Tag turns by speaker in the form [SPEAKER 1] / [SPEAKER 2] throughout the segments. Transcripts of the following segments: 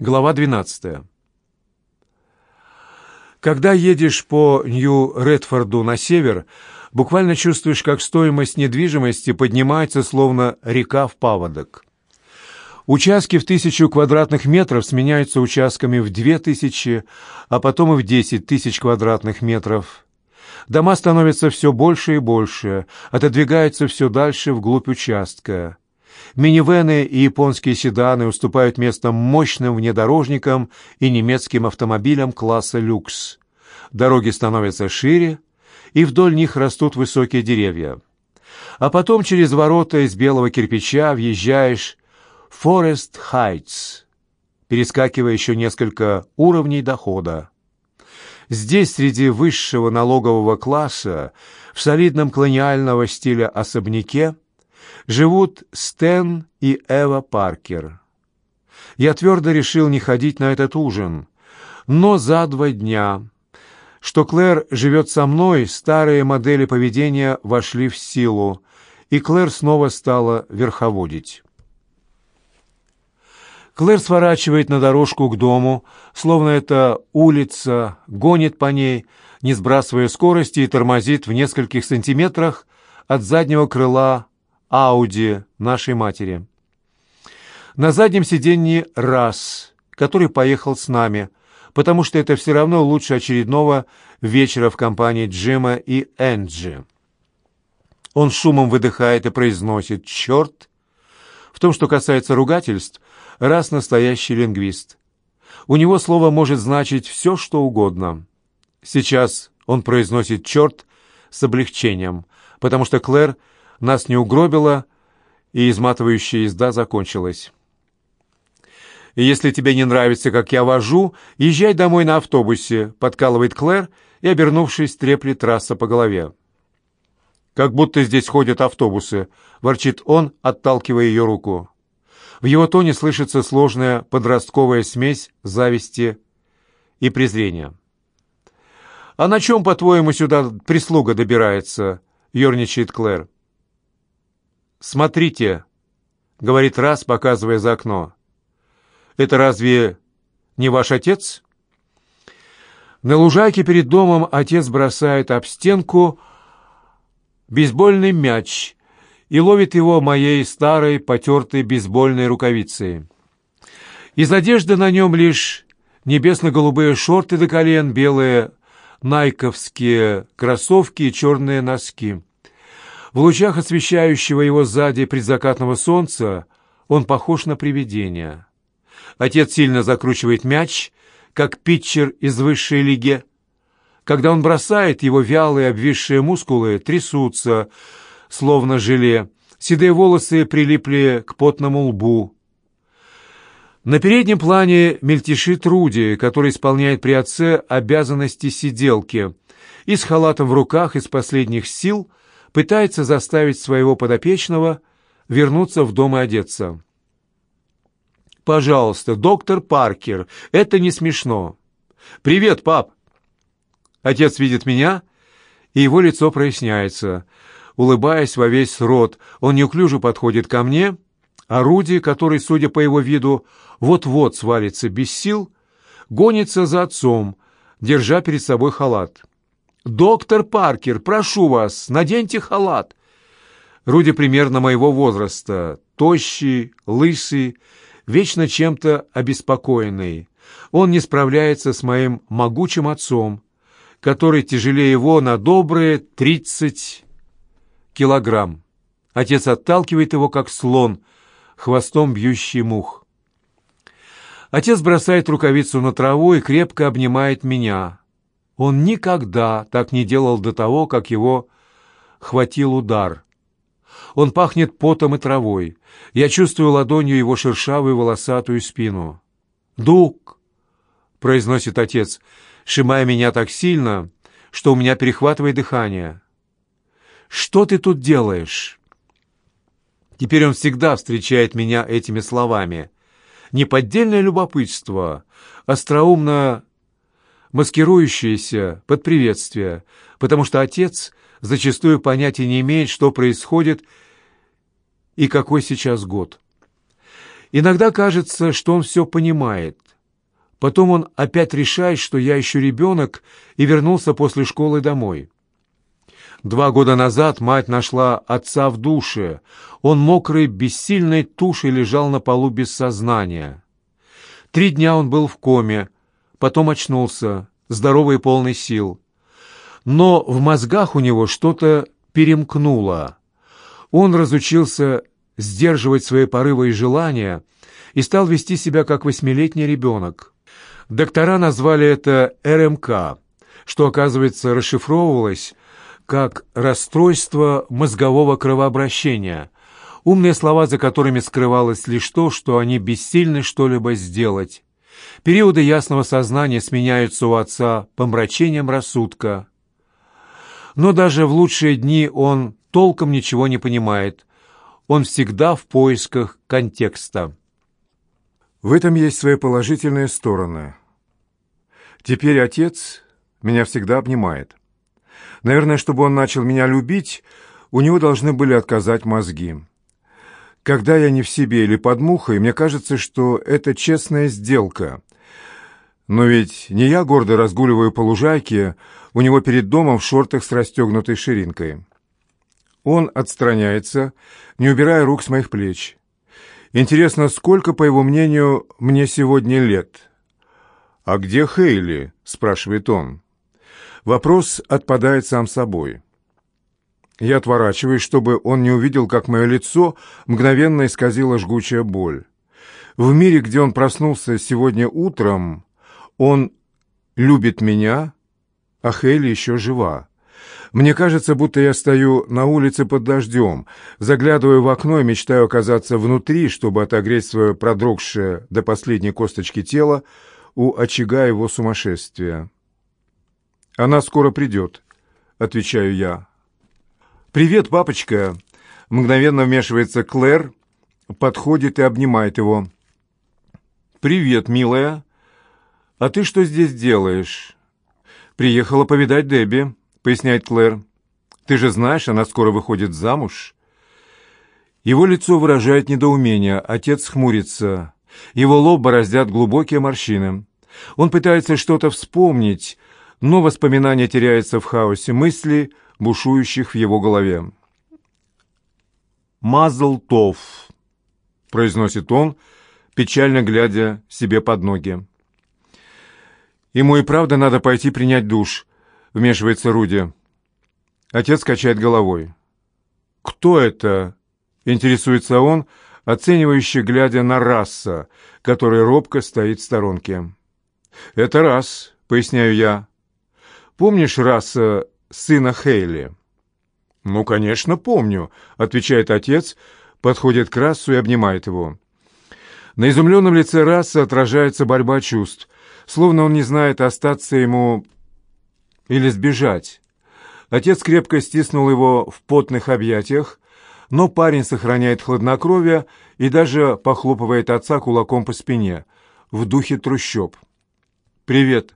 [SPEAKER 1] Глава 12. Когда едешь по Нью-Редфорду на север, буквально чувствуешь, как стоимость недвижимости поднимается, словно река в паводок. Участки в тысячу квадратных метров сменяются участками в две тысячи, а потом и в десять тысяч квадратных метров. Дома становятся все больше и больше, отодвигаются все дальше вглубь участка. Минивены и японские седаны уступают место мощным внедорожникам и немецким автомобилям класса люкс. Дороги становятся шире, и вдоль них растут высокие деревья. А потом через ворота из белого кирпича въезжаешь в Форест Хайтс, перескакивая еще несколько уровней дохода. Здесь, среди высшего налогового класса, в солидном колониального стиля особняке, живут Стэн и Эва Паркер. Я твердо решил не ходить на этот ужин, но за два дня, что Клэр живет со мной, старые модели поведения вошли в силу, и Клэр снова стала верховодить. Клэр сворачивает на дорожку к дому, словно это улица, гонит по ней, не сбрасывая скорости и тормозит в нескольких сантиметрах от заднего крыла Ауди нашей матери. На заднем сиденье раз, который поехал с нами, потому что это все равно лучше очередного вечера в компании Джима и Энджи. Он шумом выдыхает и произносит «Черт!». В том, что касается ругательств, раз настоящий лингвист. У него слово может значить все, что угодно. Сейчас он произносит «черт» с облегчением, потому что Клэр – нас не угробило, и изматывающая езда закончилась. Если тебе не нравится, как я вожу, езжай домой на автобусе», — подкалывает Клэр и, обернувшись, треплет трасса по голове. «Как будто здесь ходят автобусы», — ворчит он, отталкивая ее руку. В его тоне слышится сложная подростковая смесь зависти и презрения. «А на чем, по-твоему, сюда прислуга добирается?» — ерничает Клэр. «Смотрите», — говорит раз, показывая за окно. «Это разве не ваш отец?» На лужайке перед домом отец бросает об стенку бейсбольный мяч и ловит его моей старой потертой бейсбольной рукавицей. Из одежды на нем лишь небесно-голубые шорты до колен, белые найковские кроссовки и черные носки. В лучах освещающего его сзади предзакатного солнца он похож на привидение. Отец сильно закручивает мяч, как питчер из высшей лиги. Когда он бросает, его вялые обвисшие мускулы трясутся, словно желе. Седые волосы прилипли к потному лбу. На переднем плане мельтешит Руди, который исполняет при отце обязанности сиделки, и с халатом в руках из последних сил – пытается заставить своего подопечного вернуться в дом и одеться. «Пожалуйста, доктор Паркер, это не смешно». «Привет, пап!» Отец видит меня, и его лицо проясняется. Улыбаясь во весь рот, он неуклюже подходит ко мне, а Руди, который, судя по его виду, вот-вот свалится без сил, гонится за отцом, держа перед собой халат. «Доктор Паркер, прошу вас, наденьте халат». Руди примерно моего возраста, тощий, лысый, вечно чем-то обеспокоенный. Он не справляется с моим могучим отцом, который тяжелее его на добрые тридцать килограмм. Отец отталкивает его, как слон, хвостом бьющий мух. Отец бросает рукавицу на траву и крепко обнимает меня. Он никогда так не делал до того, как его хватил удар. Он пахнет потом и травой. Я чувствую ладонью его шершавую волосатую спину. «Дук!» — произносит отец, шимая меня так сильно, что у меня перехватывает дыхание. «Что ты тут делаешь?» Теперь он всегда встречает меня этими словами. Неподдельное любопытство, остроумно маскирующееся под приветствие, потому что отец зачастую понятия не имеет, что происходит и какой сейчас год. Иногда кажется, что он все понимает, Потом он опять решает, что я еще ребенок, и вернулся после школы домой. Два года назад мать нашла отца в душе. Он мокрый, бессильной тушей лежал на полу без сознания. Три дня он был в коме, потом очнулся, здоровый и полный сил. Но в мозгах у него что-то перемкнуло. Он разучился сдерживать свои порывы и желания и стал вести себя как восьмилетний ребенок. Доктора назвали это РМК, что, оказывается, расшифровывалось как расстройство мозгового кровообращения, умные слова, за которыми скрывалось лишь то, что они бессильны что-либо сделать. Периоды ясного сознания сменяются у отца помрачением рассудка. Но даже в лучшие дни он толком ничего не понимает. Он всегда в поисках контекста.
[SPEAKER 2] В этом есть свои положительные стороны. Теперь отец меня всегда обнимает. Наверное, чтобы он начал меня любить, у него должны были отказать мозги. Когда я не в себе или под мухой, мне кажется, что это честная сделка. Но ведь не я гордо разгуливаю по лужайке, у него перед домом в шортах с расстегнутой ширинкой. Он отстраняется, не убирая рук с моих плеч. Интересно, сколько, по его мнению, мне сегодня лет? «А где Хейли?» — спрашивает он. Вопрос отпадает сам собой. Я отворачиваюсь, чтобы он не увидел, как мое лицо мгновенно исказило жгучая боль. В мире, где он проснулся сегодня утром, он любит меня, а Хейли еще жива. Мне кажется, будто я стою на улице под дождем, заглядываю в окно и мечтаю оказаться внутри, чтобы отогреть свое продрогшее до последней косточки тело у очага его сумасшествия. «Она скоро придет», — отвечаю я. «Привет, папочка!» Мгновенно вмешивается Клэр, подходит и обнимает его. «Привет, милая. А ты что здесь делаешь?» «Приехала повидать Дебби», — поясняет Клэр. «Ты же знаешь, она скоро выходит замуж». Его лицо выражает недоумение, отец хмурится. Его лоб бороздят глубокие морщины. Он пытается что-то вспомнить, но воспоминания теряются в хаосе мыслей, бушующих в его голове. «Мазл Тов», — произносит он, печально глядя себе под ноги. «Ему и правда надо пойти принять душ», — вмешивается Руди. Отец качает головой. «Кто это?» — интересуется он, оценивающе глядя на раса, который робко стоит в сторонке. «Это раз», — поясняю я. Помнишь раса сына Хейли?» «Ну, конечно, помню», — отвечает отец, подходит к расу и обнимает его. На изумленном лице раса отражается борьба чувств, словно он не знает, остаться ему или сбежать. Отец крепко стиснул его в потных объятиях, но парень сохраняет хладнокровие и даже похлопывает отца кулаком по спине, в духе трущоб. «Привет,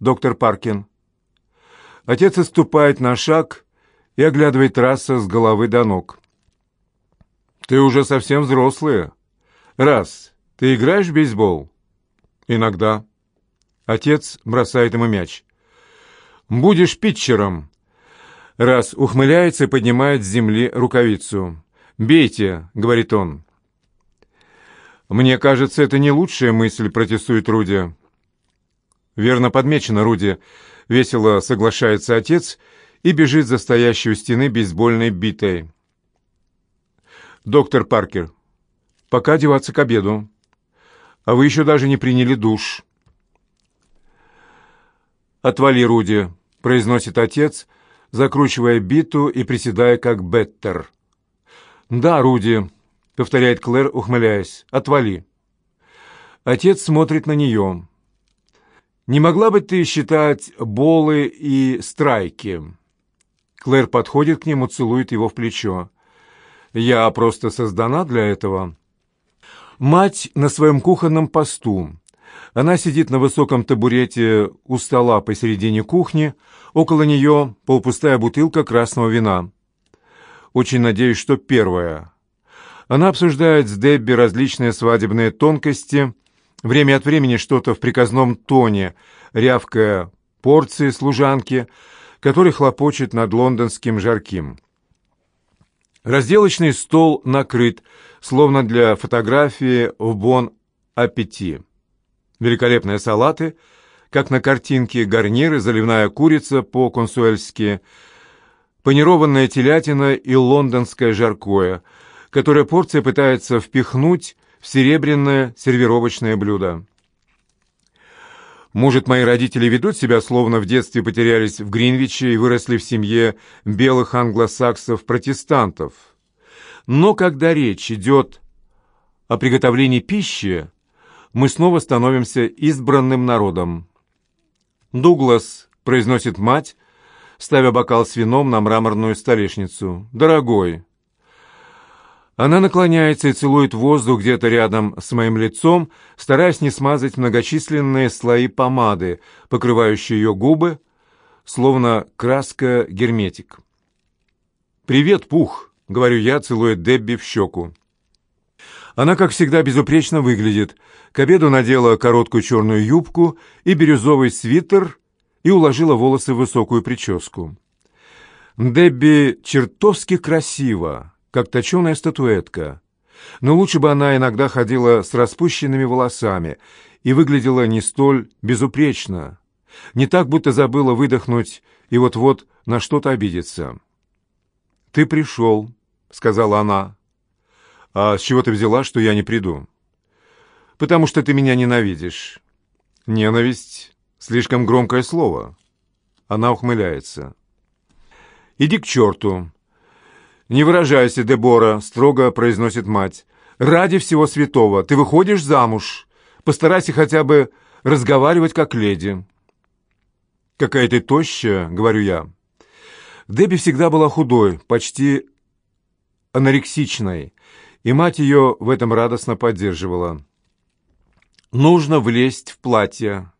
[SPEAKER 2] доктор Паркин», Отец отступает на шаг и оглядывает Раса с головы до ног. «Ты уже совсем взрослый. Раз, ты играешь в бейсбол?» «Иногда». Отец бросает ему мяч. «Будешь питчером». Раз ухмыляется и поднимает с земли рукавицу. «Бейте», — говорит он. «Мне кажется, это не лучшая мысль», — протестует Руди. «Верно подмечено, Руди. — весело соглашается отец и бежит за стоящей у стены бейсбольной битой. «Доктор Паркер, пока одеваться к обеду. А вы еще даже не приняли душ». «Отвали, Руди», — произносит отец, закручивая биту и приседая как беттер. «Да, Руди», — повторяет Клэр, ухмыляясь, — «отвали». Отец смотрит на нее. Не могла бы ты считать болы и страйки?» Клэр подходит к нему, целует его в плечо. «Я просто создана для этого». Мать на своем кухонном посту. Она сидит на высоком табурете у стола посередине кухни, около нее полупустая бутылка красного вина. Очень надеюсь, что первая. Она обсуждает с Дебби различные свадебные тонкости, время от времени что-то в приказном тоне, рявкая порции служанки, который хлопочет над лондонским жарким. Разделочный стол накрыт, словно для фотографии в бон-аппети. Великолепные салаты, как на картинке, гарниры, заливная курица по-консуэльски, панированная телятина и лондонское жаркое, которое порция пытается впихнуть в серебряное сервировочное блюдо. Может, мои родители ведут себя, словно в детстве потерялись в Гринвиче и выросли в семье белых англосаксов-протестантов. Но когда речь идет о приготовлении пищи, мы снова становимся избранным народом. «Дуглас», — произносит мать, ставя бокал с вином на мраморную столешницу. «Дорогой». Она наклоняется и целует воздух где-то рядом с моим лицом, стараясь не смазать многочисленные слои помады, покрывающие ее губы, словно краска герметик. «Привет, Пух», — говорю я, целуя Дебби в щеку. Она, как всегда, безупречно выглядит. К обеду надела короткую черную юбку и бирюзовый свитер и уложила волосы в высокую прическу. Дебби чертовски красива, как точеная статуэтка. Но лучше бы она иногда ходила с распущенными волосами и выглядела не столь безупречно, не так, будто забыла выдохнуть и вот-вот на что-то обидеться. «Ты пришел», — сказала она. «А с чего ты взяла, что я не приду?» «Потому что ты меня ненавидишь». «Ненависть — слишком громкое слово». Она ухмыляется. «Иди к черту». «Не выражайся, Дебора», — строго произносит мать. «Ради всего святого, ты выходишь замуж. Постарайся хотя бы разговаривать как леди». «Какая ты тощая», — говорю я. Дебби всегда была худой, почти анорексичной, и мать ее в этом радостно поддерживала. «Нужно влезть в платье».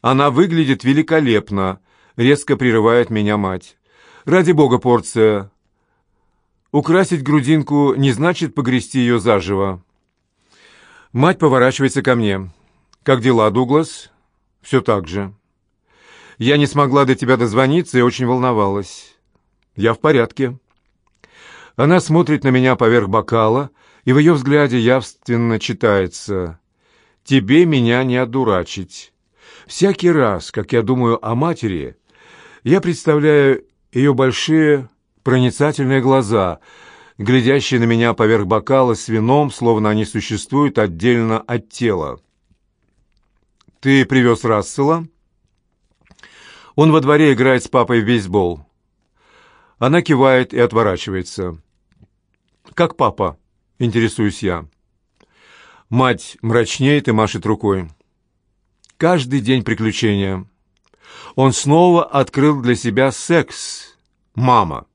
[SPEAKER 2] «Она выглядит великолепно», — резко прерывает меня мать. «Ради бога, порция. Украсить грудинку не значит погрести ее заживо». Мать поворачивается ко мне. «Как дела, Дуглас?» «Все так же». «Я не смогла до тебя дозвониться и очень волновалась». «Я в порядке». Она смотрит на меня поверх бокала, и в ее взгляде явственно читается «Тебе меня не одурачить». Всякий раз, как я думаю о матери, я представляю ее большие проницательные глаза, глядящие на меня поверх бокала с вином, словно они существуют отдельно от тела. «Ты привез Рассела?» «Он во дворе играет с папой в бейсбол». Она кивает и отворачивается. «Как папа?» — интересуюсь я. Мать мрачнеет и машет рукой. Каждый день приключения. Он снова открыл для себя секс. Мама.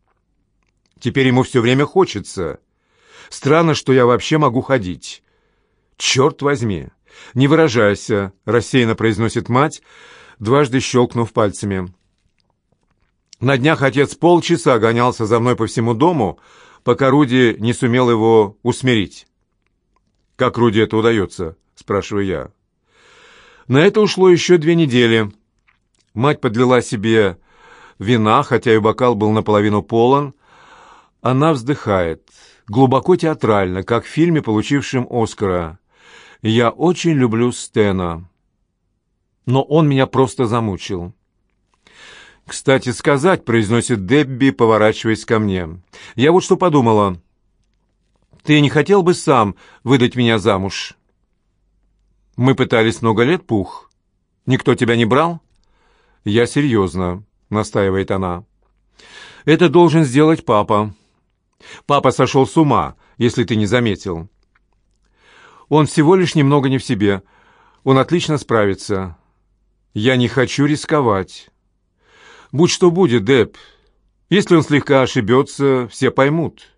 [SPEAKER 2] Теперь ему все время хочется. Странно, что я вообще могу ходить. Черт возьми! Не выражайся, рассеянно произносит мать, дважды щелкнув пальцами. На днях отец полчаса гонялся за мной по всему дому, пока Руди не сумел его усмирить. «Как Руди это удается?» — спрашиваю я. На это ушло еще две недели. Мать подлила себе вина, хотя и бокал был наполовину полон. Она вздыхает, глубоко театрально, как в фильме, получившем Оскара. «Я очень люблю Стена, но он меня просто замучил». «Кстати сказать», — произносит Дебби, поворачиваясь ко мне. «Я вот что подумала. Ты не хотел бы сам выдать меня замуж?» «Мы пытались много лет, Пух. Никто тебя не брал?» «Я серьезно», — настаивает она. «Это должен сделать папа. Папа сошел с ума, если ты не заметил. Он всего лишь немного не в себе. Он отлично справится. Я не хочу рисковать». Будь что будет, Деп. Если он слегка ошибется, все поймут.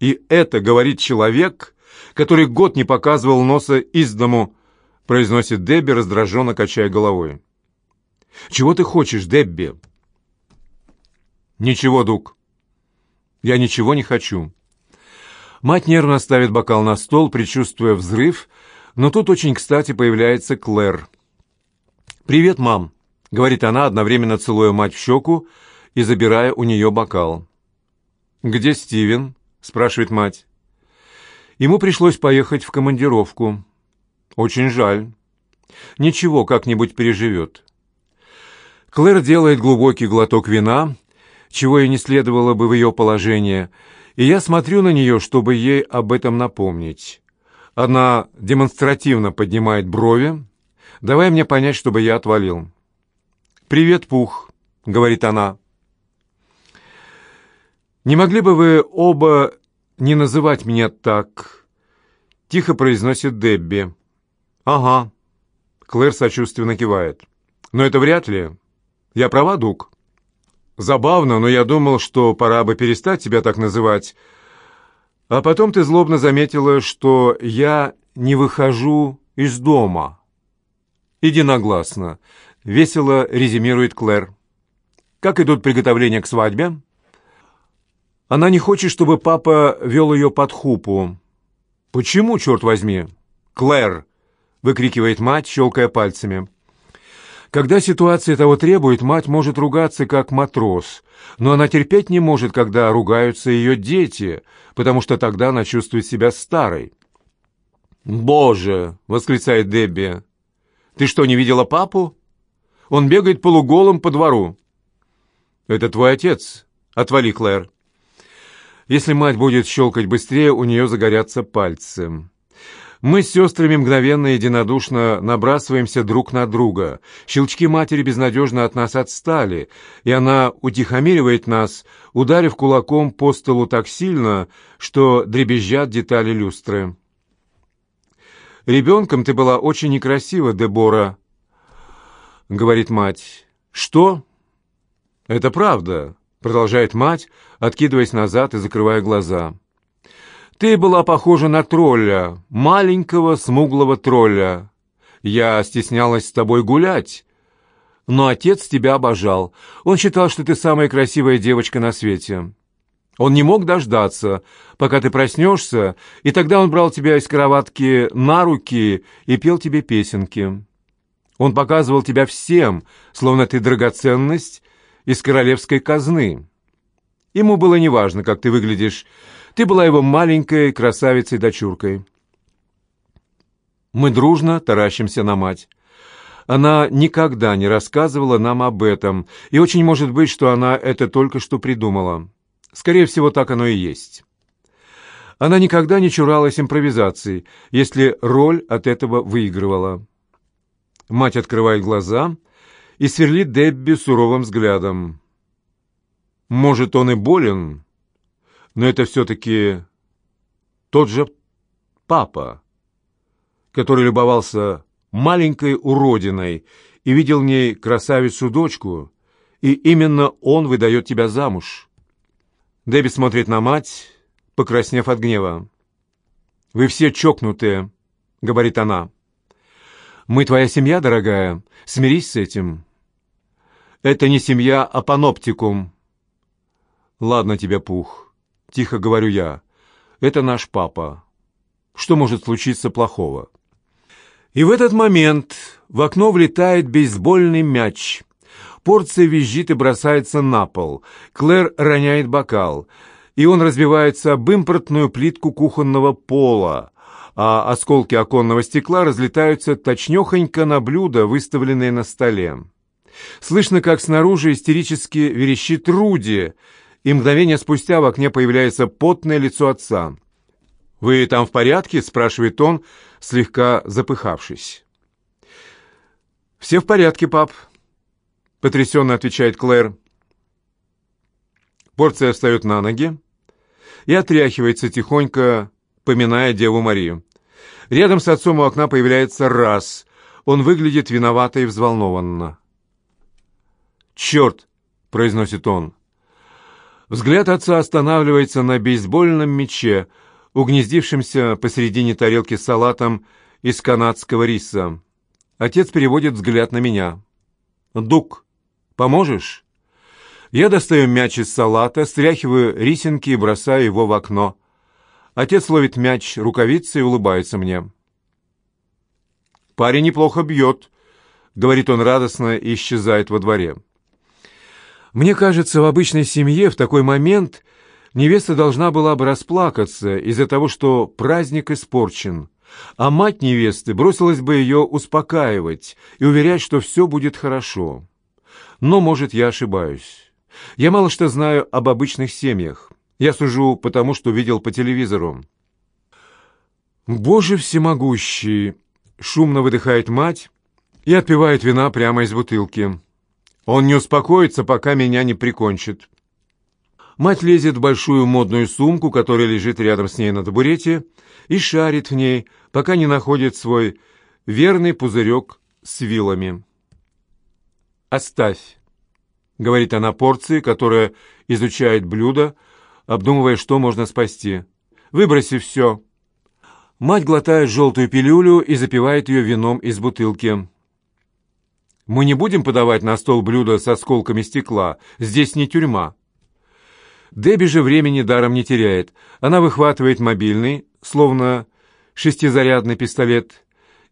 [SPEAKER 2] И это говорит человек, который год не показывал носа из дому, произносит Дебби, раздраженно качая головой. «Чего ты хочешь, Дебби?» «Ничего, Дук. Я ничего не хочу». Мать нервно ставит бокал на стол, предчувствуя взрыв,
[SPEAKER 1] Но тут очень кстати появляется Клэр. «Привет, мам», — говорит она, одновременно целуя мать в щеку и забирая у нее бокал. «Где Стивен?» — спрашивает мать. «Ему пришлось поехать в командировку. Очень жаль. Ничего, как-нибудь переживет». Клэр делает глубокий глоток вина, чего и не следовало бы в ее положении, и я смотрю на нее, чтобы ей об этом напомнить. Она демонстративно поднимает брови, давая мне понять, чтобы я отвалил. «Привет, Пух», — говорит она. «Не могли бы вы оба не называть меня так?» — тихо произносит Дебби. «Ага», — Клэр сочувственно кивает. «Но это вряд ли. Я права, Дуг?» «Забавно, но я думал, что пора бы перестать тебя так называть. А потом ты злобно заметила, что я не выхожу из дома». «Единогласно», — весело резюмирует Клэр. «Как идут приготовления к свадьбе?» Она не хочет, чтобы папа вел ее под хупу. «Почему, черт возьми?» «Клэр!» — выкрикивает мать, щелкая пальцами. Когда ситуация того требует, мать может ругаться как матрос, но она терпеть не может, когда ругаются ее дети, потому что тогда она чувствует себя старой. «Боже!» — восклицает Дебби. «Ты что, не видела папу? Он бегает полуголым по двору». «Это твой отец. Отвали, Клэр». Если мать будет щелкать быстрее, у нее загорятся пальцы. Мы с сестрами мгновенно и единодушно набрасываемся друг на друга. Щелчки матери безнадежно от нас отстали, и она утихомиривает нас, ударив кулаком по столу так сильно, что дребезжат детали люстры. «Ребенком ты была очень некрасива, Дебора», — говорит мать. «Что?» «Это правда. Продолжает мать, откидываясь назад и закрывая глаза. «Ты была похожа на тролля, маленького смуглого тролля. Я стеснялась с тобой гулять, но отец тебя обожал. Он считал, что ты самая красивая девочка на свете. Он не мог дождаться, пока ты проснешься, и тогда он брал тебя из кроватки на руки и пел тебе песенки. Он показывал тебя всем, словно ты драгоценность, из королевской казны. Ему было неважно, как ты выглядишь. Ты была его маленькой красавицей-дочуркой. Мы дружно таращимся на мать. Она никогда не рассказывала нам об этом, и очень может быть, что она это только что придумала. Скорее всего, так оно и есть. Она никогда не чуралась импровизации, если роль от этого выигрывала. Мать открывает глаза и сверлит Дебби суровым взглядом. Может, он и болен, но это все-таки тот же папа, который любовался маленькой уродиной и видел в ней красавицу-дочку, и именно он выдает тебя замуж. Дебби смотрит на мать, покраснев от гнева. «Вы все чокнутые», — говорит она. «Мы твоя семья, дорогая, смирись с этим». Это не семья, а паноптикум. Ладно тебе, Пух, тихо говорю я. Это наш папа. Что может случиться плохого? И в этот момент в окно влетает бейсбольный мяч. Порция визжит и бросается на пол. Клэр роняет бокал, и он разбивается об импортную плитку кухонного пола, а осколки оконного стекла разлетаются точнёхонько на блюдо, выставленное на столе. Слышно, как снаружи истерически верещит Руди, и мгновение спустя в окне появляется потное лицо отца. «Вы там в порядке?» — спрашивает он, слегка запыхавшись. «Все в порядке, пап», — потрясенно отвечает Клэр. Порция встает на ноги и отряхивается тихонько, поминая Деву Марию. Рядом с отцом у окна появляется раз. Он выглядит виновато и взволнованно. «Черт!» — произносит он. Взгляд отца останавливается на бейсбольном мяче, угнездившемся посередине тарелки с салатом из канадского риса. Отец переводит взгляд на меня. «Дук, поможешь?» Я достаю мяч из салата, стряхиваю рисинки и бросаю его в окно. Отец ловит мяч рукавицей и улыбается мне. Парень неплохо бьет», — говорит он радостно и исчезает во дворе. Мне кажется, в обычной семье в такой момент невеста должна была бы расплакаться из-за того, что праздник испорчен, а мать невесты бросилась бы ее успокаивать и уверять, что все будет хорошо. Но, может, я ошибаюсь. Я мало что знаю об обычных семьях. Я сужу потому, что видел по телевизору. «Боже всемогущий!» — шумно выдыхает мать и отпивает вина прямо из бутылки. «Он не успокоится, пока меня не прикончит». Мать лезет в большую модную сумку, которая лежит рядом с ней на табурете, и шарит в ней, пока не находит свой верный пузырек с вилами. «Оставь», — говорит она порции, которая изучает блюдо, обдумывая, что можно спасти. «Выброси все». Мать глотает желтую пилюлю и запивает ее вином из бутылки. «Мы не будем подавать на стол блюда с осколками стекла. Здесь не тюрьма». Дебби же времени даром не теряет. Она выхватывает мобильный, словно шестизарядный пистолет,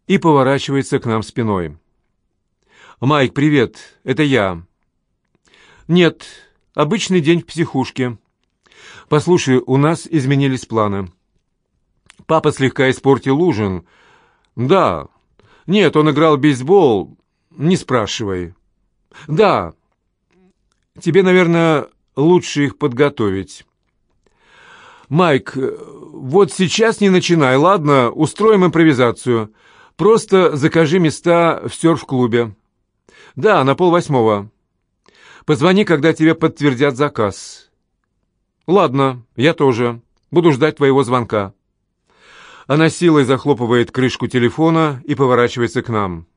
[SPEAKER 1] и поворачивается к нам спиной. «Майк, привет, это я». «Нет, обычный день в психушке. Послушай, у нас изменились планы. Папа слегка испортил ужин. Да. Нет, он играл в бейсбол. Не спрашивай. Да. Тебе, наверное, лучше их подготовить. Майк, вот сейчас не начинай, ладно? Устроим импровизацию. Просто закажи места в серф-клубе. Да, на полвосьмого. Позвони, когда тебе подтвердят заказ. Ладно, я тоже. Буду ждать твоего звонка. Она силой захлопывает крышку телефона и поворачивается к нам.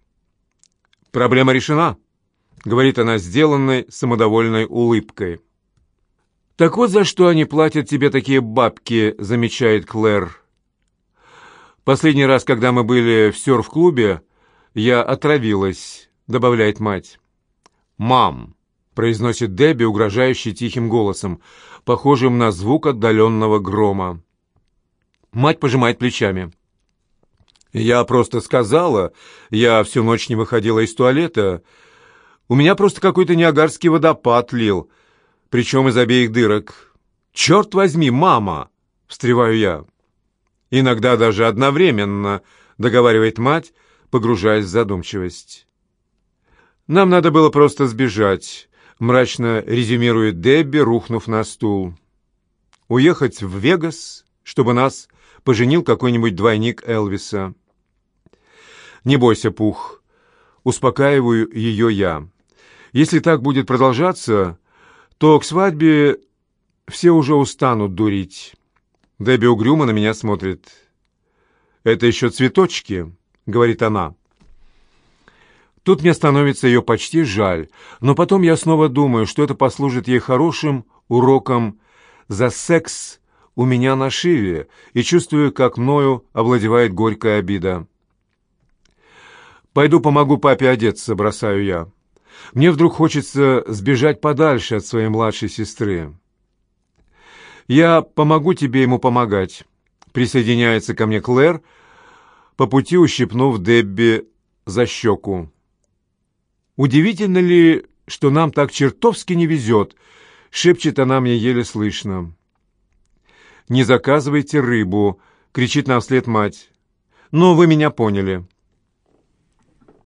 [SPEAKER 1] «Проблема решена», — говорит она сделанной самодовольной улыбкой. «Так вот за что они платят тебе такие бабки», — замечает Клэр. «Последний раз, когда мы были в серф-клубе, я отравилась», — добавляет мать. «Мам», — произносит Дебби, угрожающий тихим голосом, похожим на звук отдаленного грома. Мать пожимает плечами. «Я просто сказала, я всю ночь не выходила из туалета. У меня просто какой-то неагарский водопад лил» причем из обеих дырок. «Черт возьми, мама!» — встреваю я. «Иногда даже одновременно», — договаривает мать, погружаясь в задумчивость. «Нам надо было просто сбежать», — мрачно резюмирует Дебби, рухнув на стул. «Уехать в Вегас, чтобы нас поженил какой-нибудь двойник Элвиса». «Не бойся, Пух», — успокаиваю ее я. «Если так будет продолжаться, то к свадьбе все уже устанут дурить. Дебби угрюмо на меня смотрит. «Это еще цветочки», — говорит она. Тут мне становится ее почти жаль, но потом я снова думаю, что это послужит ей хорошим уроком за секс у меня на шиве, и чувствую, как мною овладевает горькая обида. «Пойду помогу папе одеться», — бросаю я. Мне вдруг хочется сбежать подальше от своей младшей сестры. «Я помогу тебе ему помогать», — присоединяется ко мне Клэр, по пути ущипнув Дебби за щеку. «Удивительно ли, что нам так чертовски не везет?» — шепчет она мне еле слышно. «Не заказывайте рыбу», — кричит нам вслед мать. «Но вы меня поняли».